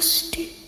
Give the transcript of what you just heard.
harus